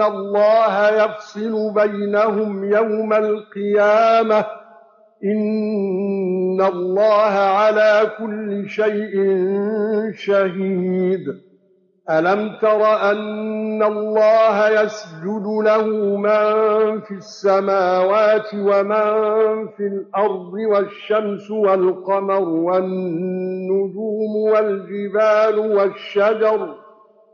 اللَّهَ يَفْصِلُ بَيْنَهُمْ يَوْمَ الْقِيَامَةِ إِنَّ اللَّهَ عَلَىٰ كُلِّ شَيْءٍ شَهِيدٌ أَلَمْ تَرَ أَنَّ اللَّهَ يَسْجُدُ لَهُ مَن فِي السَّمَاوَاتِ وَمَن فِي الْأَرْضِ وَالشَّمْسُ وَالْقَمَرُ وَالنُّجُومُ وَالْجِبَالُ وَالشَّجَرُ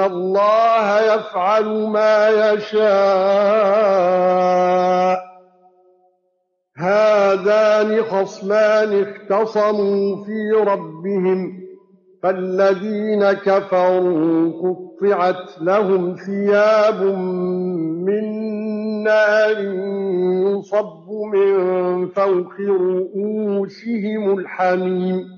اللَّهَ يَفْعَلُ مَا يَشَاءُ هَٰذَانِ خَصْمَانِ اخْتَصَمُوا فِي رَبِّهِمْ فَالَّذِينَ كَفَرُوا قُطِّعَتْ لَهُمْ ثِيَابٌ مِّن نَّارٍ يُصَبُّ مِن فَوْقِ رُءُوسِهِمُ الْحَمِيمُ